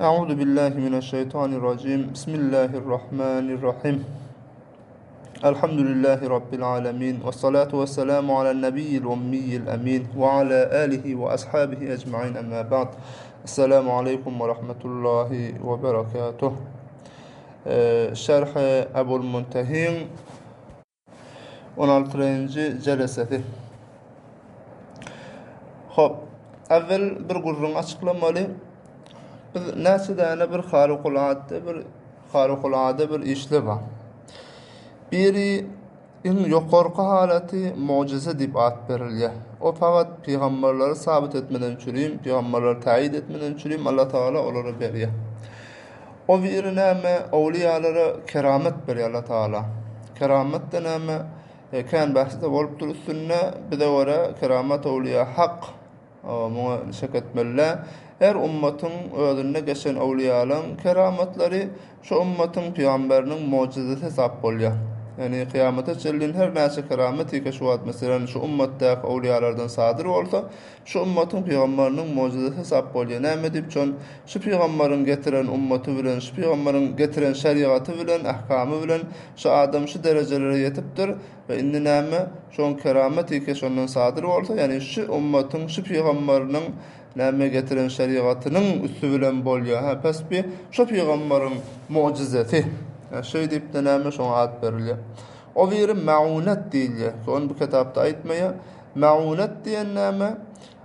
أعوذ بالله من الشيطان الرجيم بسم الله الرحمن الرحيم الحمد لله رب العالمين والصلاة والسلام على النبي الأمي الأمين وعلى آله وأصحابه أجمعين أما بعد السلام عليكم ورحمة الله وبركاته شرح أبو المنتهين On altyynjy jelesesi. Hop. Awvel bir gürrüň açyklamaly. Biz näçe däne bir harikulada bir harikulada bir işler bar. Biri iň ýokarky halaty mojuza diýip at berilýär. O pagat pygamberleri sabyt etmeden çürim, pygamberleri täýit etmeden çürim Allah Taala olara berýär. O biri näme, owliýalara keramet berýär Alla Tagala. Keramet-de näme, kän bäs-de bolupdyr üstünde. Bize görä, keramet owliýa hak. Muňa şek etmeli-dä. Her ummatyň özünde geçen owliýalaryň keramatlary şo ummatyň pygamberiniň mojizesi hesap bolýar. Ýagny, kyýamata çenlin her näçe keramet diýseň şu wagt, meselem, şu ummatdaky owliýalardan sadyr bolsa, Şu ummatyň pygambarynyň mojizesi hesap bolýar. Näme diýip şon, şu pygambaryň getiren ummaty bilen, şu pygambaryň getiren şerigaty bilen, ahkamy bilen şu adam şu derejelere ýetipdir we indi näme, şoň keramet ýeke şondan sadyr bolsa, ýagny şu ummatyň şu pygambarynyň näme getiren şerigatynyň üsti bilen bolýar. Hä, pesbi, şo pygambaryň mojizesi. Hä, şeý diýip-de näme, şoňa at berilýär. O biri meunet diýilýär. Şony bu ketapda aýtmaýar. Meunet diýen näme?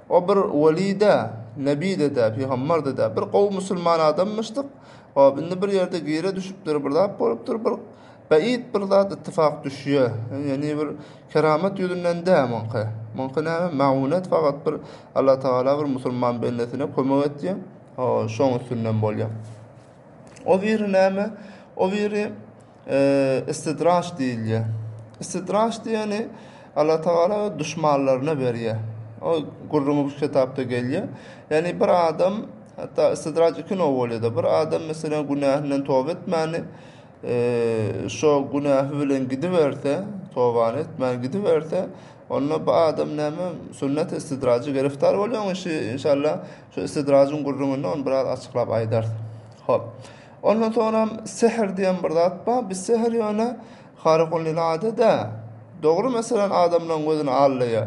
O bir weli-de, nebide-de, pygamberde-de, bir gowy musulman adammyşdyk. Hop, indi bir ýerde gire düşüpdir, bir zat bolupdyr, bir beýit bir zat ittifak düşýä. Ýagny bir keramat ýüzünden dä muňky. Muňky näme? Meunet fakat bir Allatagala bir musulman bendesine kömek etýä. Hop, şoň üstünden bolýa. O biri näme? O biri Istidraç diýilýär. Istidraç diýeni Allatagala öz duşmanlaryna berýär. O gürrüňi bu kitapda gelýär. Ýagny bir adam hatda istidraç iki nowg bolýar-da. Bir adam meselem günähinden toba etmäni şo günähi bilen gidiberse, tobany etmän gidiberse, onda bu adam näme sünnet istidrajy geriftar bolýar. Oň işi inşallah şu istidrajyň gürrüňinde ony biraz açyklap aýdarys. Hop. Ondan soňram sehr diýen bir zat bar. Bu sehr ýöne harykul irade dä. Dogry meselem adamlaň gözüni aldaýa.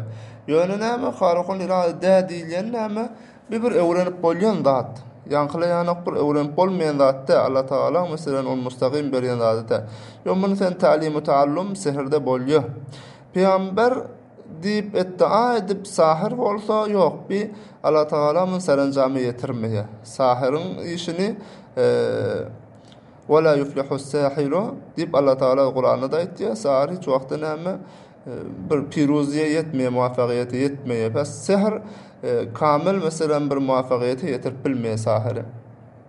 Ýöne näme harykul irade dä diýilýän näme? Bu bir öwrenip bolýan zat. Ýaňkylaýanokdyr öwrenip bolmaýan zat dä. Alla tagalaň meselem ol mustagym berýän zady dä. Ýöne muny sen talymu taallum seherde bolýa. Pygamber. Diýip, eddia edip, sahyr bolsa, ýok, bi Allatagalamy serenjama ýetirmeýär. Sahyryň işini Wela ýuflihus-sähiru diýip, Allatagala Kuranda-da aýtýar, sahyr hiç wagtda näme bir piruzyýa ýetmeýär, muwaffagyýete ýetmeýär. Bäs, sähr kamil, meselem, bir muwaffagyýete ýetirip bilmeýär sahyry.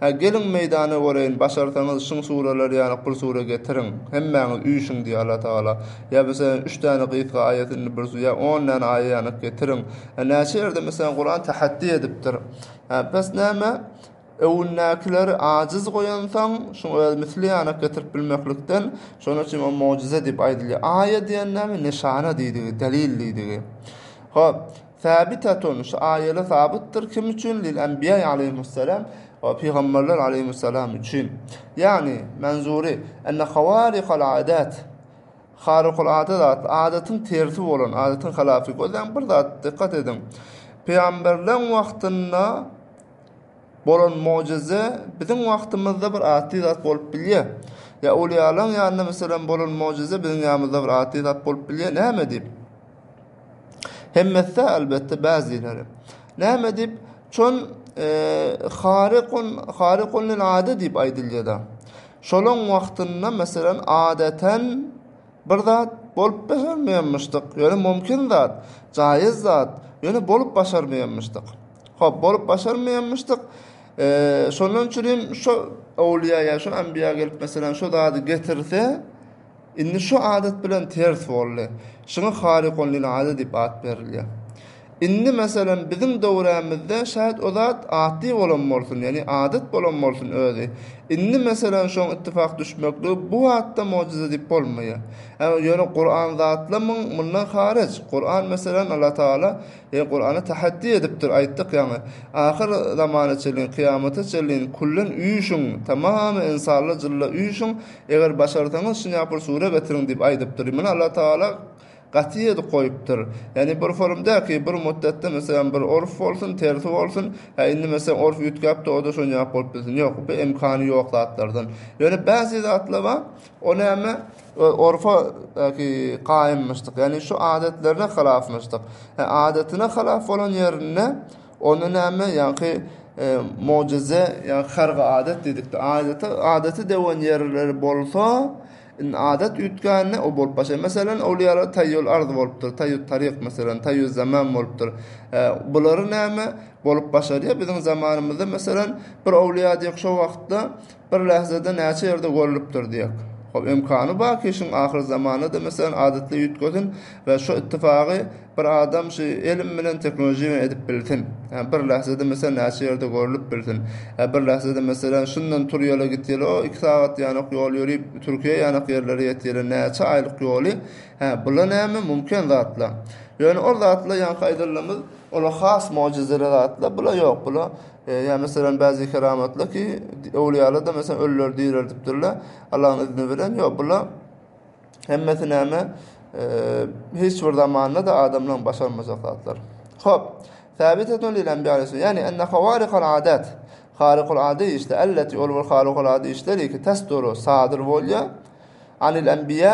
Hä, geliň meýdana göreýin, başarsaňyz, şyň suralar ýaly gyr sura getiriň. Hemmäňiz üýşüň, diýýär Allatagala. Ýa bisenem üç däne gysga aýat indi bir su, ýa on däne aýa ýanyk getiriň. Hä, näçe ýerde bisenem Kuran täheddi edipdir. Hä, bes näme, öwündäkileri ajiz goýansoň, şuň özi misli ýanyk getirip bilmeklikden, şonuň üçin o mojyza diýip aýdylýar. Aýa diýen näme? Nyşana diýdigi, delil diýdigi. Hop. Sabitatun, şu aýaly sabitdir, kim üçin, lil anbiýaý aleýhimussalam, o pygamberler aleýhimussalam üçin. Ýagny, manzury, enne hawarikal adat, harykulada zat, adatyň tersi bolan, adatyň halafy, gözleň bir zat, dykgat ediň, pygamberleň wagtynda bolan mojize biziň wagtymyzda bir atdy zat bolup bilýär. Ýa owliýalaň ýanynda meselem bolan mojize biziň ýanymyzda bir atdy zat bolup bilýär, näme diýip? Hemmesi-de, albetde, bäzileri. Näme diýip, çon harikun, harikun lil ade diýip aýdylýar-da. Şolaň wagtynda, meselem, adaten bir zat bolup başarmaýanmyşdyk. Ýöne mümkin zat, jaýyz zat, ýöne bolup başarmaýanmyşdyk. Hop, bolup başarmaýanmyşdyk. Şondan üçin hem şo öwlüýä ýa şo enbiýa gelip, meselem, şo zady getirse, Indi şu adat bilen ters boldy. Şuňa Harikulnilade diýip at berilýär. Indi, meselem, biziň döwrämizde, şaýat o zat atly bolan bolsun, ýagny adat bolan bolsun özi, indi, meselem, şoň ittifak düşmekligi bu batda mojiza diýip bolmaýar. Äw, ýöne Kuran zatla muň, mundan haryç. Kuran, meselem, Allatagala, ýagny Kurana tahaddi edipdir, aýtdyk ýaňy, Ahyr zamana çenli, kyýamata çenli, küllen üýşüň, tamamy ynsanlar jylla üýşüň, Eger başarsaňyz şinapur sure getiriň diýip aýdypdyr. Muny Allah Tagala gaty ýedi goýupdyr. Ýani bir forum däl ki bir mutdatda meselem bir orf bolsun, tersi bolsun, hä indi meselem orf üýtgäpdi oda şonýak bolup bilsin. Ýok bu emkany ýok zatlardan. Ýöne bäzi zatlar bar o näme orfa ki gaýymyşdyk ýani şu adatlaryna hylafmyşdyk. Hä adatyna hylaf bolan ýerinde Onda näme, ýaňky mojüze, ýa hargy-adat diýdikde, adaty, adaty döwen ýerleri bolsa, indi adat üýtgände, o bolup başlar. Meselem, owliýalar taýýul arz bolupdyr, taýýut taryk, meselem, taýýul zaman bolupdyr. Bulary näme, bolup başlar. Ýa biziň zamanymyzda, meselem, bir owliýa diýek, şo wagtda Bir lähzede näçe ýerde görlüpdir diýek. Hop, ymkany bar ki, şuň ahyrzamanda-da, meselem, adaty üýtgesin we şu ittifagy bir adam şu elim bilen teknologiýa edip bilsin. Hä, bir lähzede, meselem, näçe ýerde görlüp bilsin. Hä, bir lähzede, meselem, şundan tur ýöle git ýöle, o, iki sagat ýanak ýol ýörip, Türkiýä ýanak ýerlere ýet ýöle, näçe aýlyk ýoly. Hä, bula näme, mümkin zatlar. Ýöne ol zatlar, ýaňky aýdanlarymyz, olar has mojizeli zatlar, bula ýok, bula. Ýa meselem bäzi keramatlar ki öwliýalarda meselem ölüleri direltipdirler Allaň izni bilen ýok bula hemmesi näme hiç bir zamanda da adamlaň başarmajak zatlar. Hop. Sabit etmeli diýlen beýan etsin. Ýani enne hawarikal adat. Harikul ady işde elleti ol bir harikul ady işleri ki tesduru sadyr bolýar. Anil enbiýa,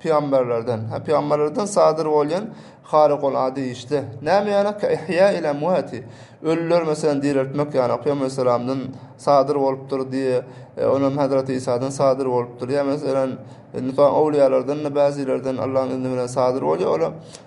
pygamberlerden, ha, pygamberlerden sadyr bolýan harykulady işde. Näme ýaly? Ka ihýail emwati, ölüleri, meselem, direltmek ýaly, pygamber aleyhissalamdan sadyr bolupdyr diýe, e, onam Hazreti Isadan sadyr bolupdyr. Ýa meselem, indi soň öwlüýalardan-da bäzilerden Allahyň izni bilen sadyr bolýar olar.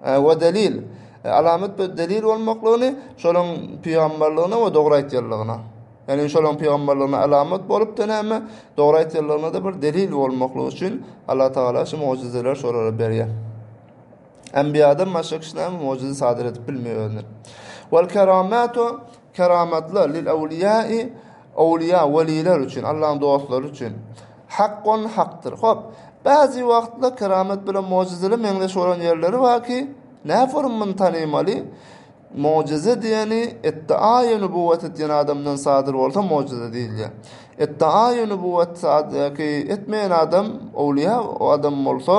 We delil, alamat we delil bolmaklygyny şolaryň pygamberligine we dogry aýtýanlygyna. Ýagny şolaryň pygamberligine alamat bolupdy näme, dogry aýtýanlygyna-da bir delil bolmaklygy üçin Allah Tagala şu mojizeleri şolara berýär. Enbiýadan başga kişi näme mojize sadyr edip bilmeýär özünden. Wel keramatu Keramatlar, lil-awliýäi, awliýa, weliler üçin, Allaň dostlary üçin, hakkun, hakdyr. Hop, bäzi wagtlar keramat bilen mojizele meňzeş bolan ýerleri bar ki, nä forum muny tanymaly? Mojize diýeni, eddaai nubuwwat edýän adamdan sadyr bolsa mojize diýilýär. Eddaai nubuwwat sadyr ýa-ki etmeýän adam, awliýa adam bolsa,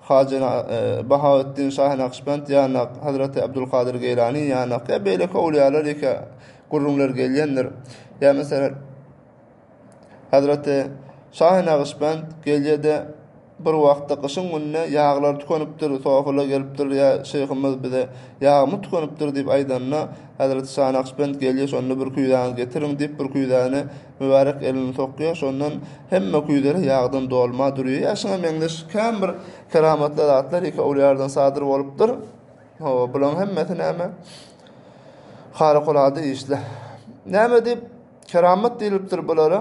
Hajy Bahaweddin Şahy Nakşbend ýa-da Hazraty Abdulkadyr Geýlany ýa-da beýleki owliýalar ýeke gürrüňler gelýändir. Ýa meselem, Hazraty Şahy Nagyşbend Geljede bir wagtda gyşyň gününe ýaglar tükänipdir, sofala gelipdir, ýa şyhymyz bize ýagymyz tükänipdir diýip aýdanda, Hazraty Şahy Nakşbend Gelje şonda bir küýzäňizi getiriň diýip bir küýzäni Mübärek elini sokýar, şondan hemme küýzeli ýagdan dolma durýar. Şuňa meňzeş kän bir keramatly zatlar iki owliýalardan sadyr bolupdyr. Hawa, bularyň hemmesi näme? Harikulade işler. Näme diýip keramat diýlipdir bulara?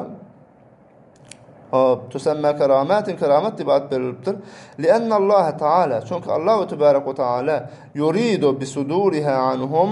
Hop, tusamma keramatyn keramat diýip at berilipdir. Lianna Allah Taala, çünki Allah tebaraka we taala yuridu bi suduriha anhum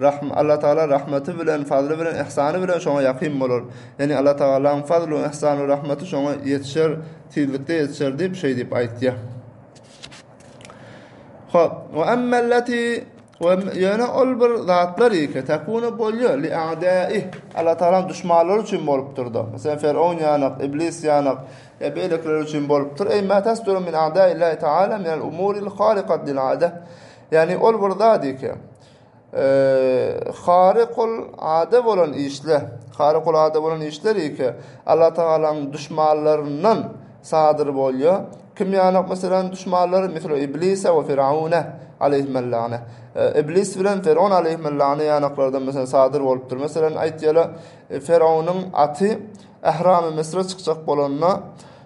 Rahm, Allatagala rahmaty bilen, fazly bilen, yhsany bilen şoňa ýakyn bolar. Ýagny Allatagalaň fazl we yhsan we rahmaty şoňa ýetişer, tizlikde ýetişer diýip şeý diýip aýtýar. Hop, we emmel lati we ýöne ol bir zatlar ýeke takunu bolýar li a'da'i. Allatagalaň duşmanlary üçin bolupdyrda. Meselem Fer'aun ýanak, iblis ýanak, ýa beýlekiler üçin bolupdyr. Eý ma tasduru min a'da'i Allahi ta'ala min al-umuril hariqat lil a'da. Ýagny ol bir zat ýeke. Hary kul ada bolan işle, hary kul ada bolan işler ýeke Allah Tagalaň duşmanlaryndan sadyr bolýar. Kim ýalak meselem duşmanlary misli Iblise we Firaune aleýhimellane. Iblis bilen Firon aleýhimellane ýalaklardan meselem sadyr bolupdyr. Meselem aýtýarlar, Firaunyň aty Ähramy Misre çykjak bolanda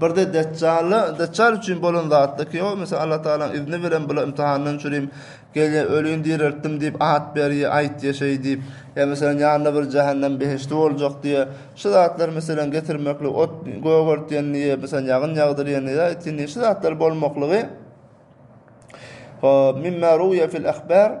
Birde Deçjala, Deçjal üçin bolan zatda ki, o, meselem, Alla Tagalaň izni bilen bula ymtyhandan çürim, gel, ýa ölüni direltdim diýip at ber, ýa aýt ýaşaý diýip, ýa, meselem, ýanynda bir jähennem behişdi boljak diýe, şu zatlar, meselem, getirmeklik, ot gögertýän diýe, meselem, ýagyn ýagdyrýan diýe, ýa itýen diýe, şu zatlar bolmaklygy, hop, mimma ruýa fil ahbar,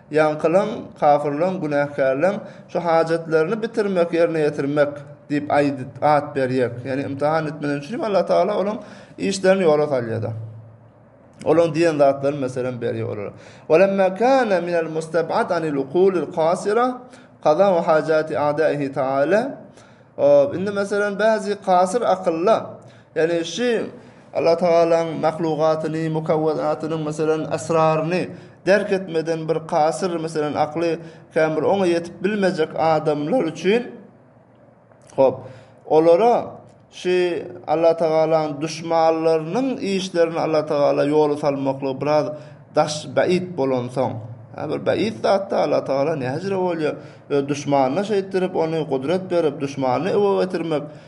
Ýaňkylaň, kafirlaň, günäkärlaň şu hajatlaryny bitirmek, ýerine ýetirmek diýip at berýek. Ýagny ymtahan etmeli üçin hem Allah Tagala olaň işlerini ýola salýar-da. Olaň diýen zatlaryny meselem berýär olara. Wa lamma kana min al-mustab'ad an al-uqul al-qasira qada wa hajati a'da'ihi ta'ala. Indi meselem bäzi kasyr akylla Ýagny şu Allah Tagalaň mahlugatyny, mukawwanatynyň meselem esraryny derk etmeden bir kasyr meselem akly kän bir oňa ýetip bilmejek adamlar üçin hop olara şu Allah Tagalaň duşmanlarynyň işlerini Allah Tagala ýoly salmaklygy biraz daş bäit bolansoň Ha bir bäit zatda Allah Tagala nähijre bolýar. Duşmanyna şeýtdirip ony gudrat berip, duşmanyny ewe getirmek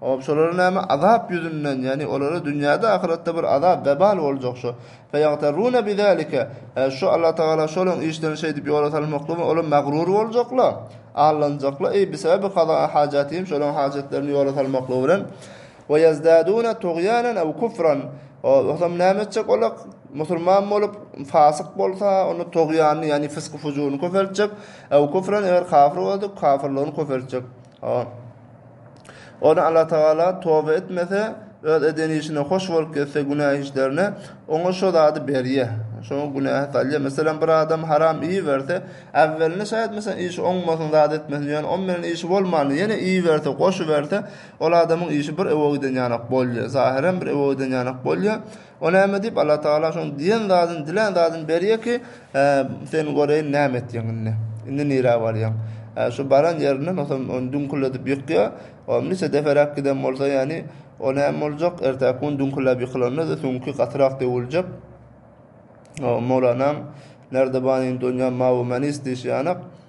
Hop şolara näme azap ýüzünden ýagny olara dünýäde ahyretde bir azap webal boljak şu feýagterrune bizalike e şu Allah tagala şolaň işlerini şeýdip ýola salmaklygyna olar magrur boljaklar allanjaklar eý bisebebi kaza hajatihim şolaň hajatlaryny ýola salmaklygy bilen weýazdadune tugýanen ew kufran o otam näme etjek olar musulman bolup fasyk bolsa onda tugýanyny ýagny fysky fujuryny köpeltjek ew kufran eger kafir bolsa kafirligini köpeltjek Hop. Ony Allatagala toba etmese, öz eden işine hoş bolup gitse günä işlerine, oňa şo zady berýä. Şoňa günähe salýa. Meselem bir adam haram iýiberse, äwwelini şaýat meselem işi oňmasyn, zat etmesin, ýöne oň bilen işi bolmandy, ýene iýiberse, goşuberse, ol adamyň işi bir ewe giden ýanak bolýa. Zahyrem bir ewe giden ýanak bolýa. O näme diýip, Allatagala şoň diýen zadyny, dilän zadyny berýär ki, Sen göreýin näme etýäň indi. Indi nirä barýaň? Şu baran ýerinden otam ony düňküldedip ýykýar. O niçe deperäk giden bolsa, ýagny o näme boljak, ertäki gün düňküläp ýykylanda-da süňki gatyrak döwüljek. Mowlanaň Nerdebanyň dünýä mawumanist diýşi ýanak.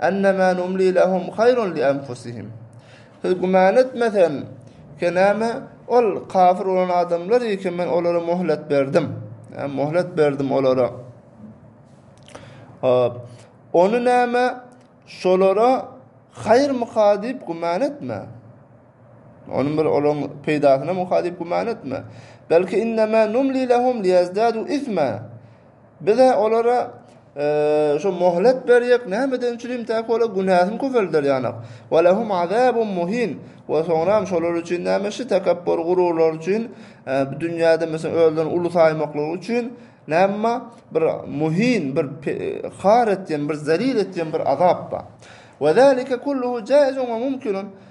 Ennemâ numlî lehum haýrun li enfusihim. Siz güman etmeseň, ýeke näme, ol, kafir bolan adamlar, ýeke men olara möhlet berdim. Ýa, möhlet berdim olara. Hop. Ony näme, şolara haýyrmyka diýip güman etme. Onuň bir olaryň peýdasyna muka diýip güman etme. Belki innemâ numlî lehum liýezdâdû ismâ. Biz-ä olara şu mohlet berjek, nämeden üçinem täk ola günäsini köpelderýänak. Wa lahum azabun muhin. Wa soňram şolar üçin näme şu tekepbur gururlar üçin bu dünýäde meselem özlerini uly saýmaklary üçin näme bir muhin bir har etýän bir zelil etýän bir azap bar. Wa zalika kulluhu jaizun wa mumkinun.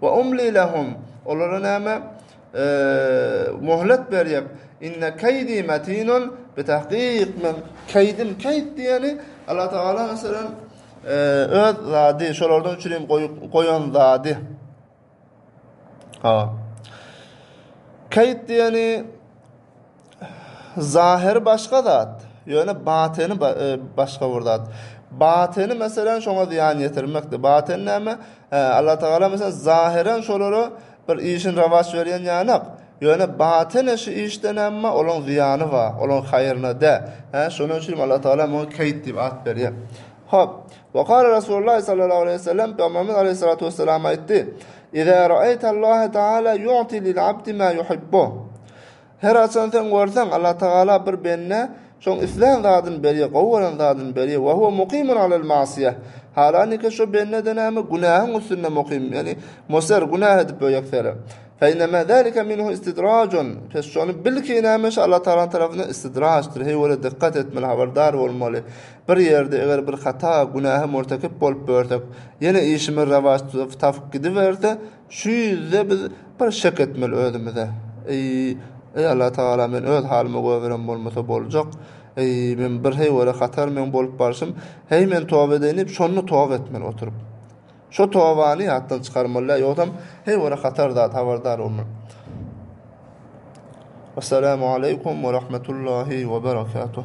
Wa umli lehum, olara näme, möhlet berýäk. Inne keýdi metinun, bitahkyk meň keýdim, keýt diýeni Allah Tagala meselem öz zady, şolardan üçin hem goýan zady. Ha. Keýt diýeni Zahyry başga zat, ýöne batyny başga bir zat. Batyny meselem şoňa zyýan ýetirmekdi. Batyn näme? Allatagala meselem zahyran şolara bir işini rowaç berýän ýanak, ýöne batyny şu işde näme olaň zyýany bar, olaň haýryna däl. Hä, şonuň üçin hem Allatagala muňa keýt diýip at berýär. Hop, Wa kale Rasulullah sallallahu aleýhi we sellem, Pygamberimiz aleýhissalatu wesselam aýtdy, Iza ra'aýta Allaha ta'ala yu'ti lil abdi ma yuhibbu. Her haçan sen görseň Allah Tagala bir bende şoň islän zadyny berýär, gowy gören zadyny berýär, we huwe mukimun alel ma'siyeh, halaniki şo bendede näme, günähiň üstünde mukim, ýagny musser, günäh edip öýeksere, fe innema zalika minhu istidrajun, pes şony bil ki näme şu Allah Tagalanyň tarapyndan istidrajdyr, heý welin dykgat etmeli, habardar bolmaly, bir ýerde eger bir hata, günähe murtekip bolup börsek, ýene işimiz rawaç tutup tafk gidiberse, Şu ýüzde biz bir şek etmeli özümize. Eý, eý Alla Tagala, men öz halyma göz berem bolmasa boljak. Eý, men bir heýwere hatar meň bolup barşym. Heý, men toba edeýin diýip, şonda toba etmeli oturyp. Şo tobany ýatdan çykarmaly, ýogsam heýwere hatar zat habardar bolmaly. Essalamu aleýkum we rahmetullahi we berekatuh.